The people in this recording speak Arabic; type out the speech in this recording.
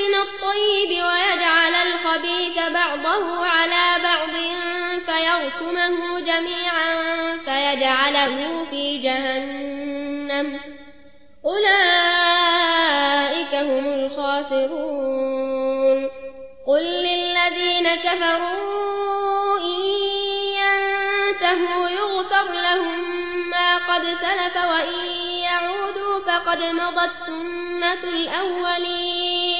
من الطيب ويجعل الخبيث بعضه على بعض فيركمه جميعا فيجعله في جهنم. أولئك هم الخاسرون. قل للذين كفروا إن ينتهوا يغفر لهم ما قد سلف وإن يعودوا فقد مضت سنة الأولين.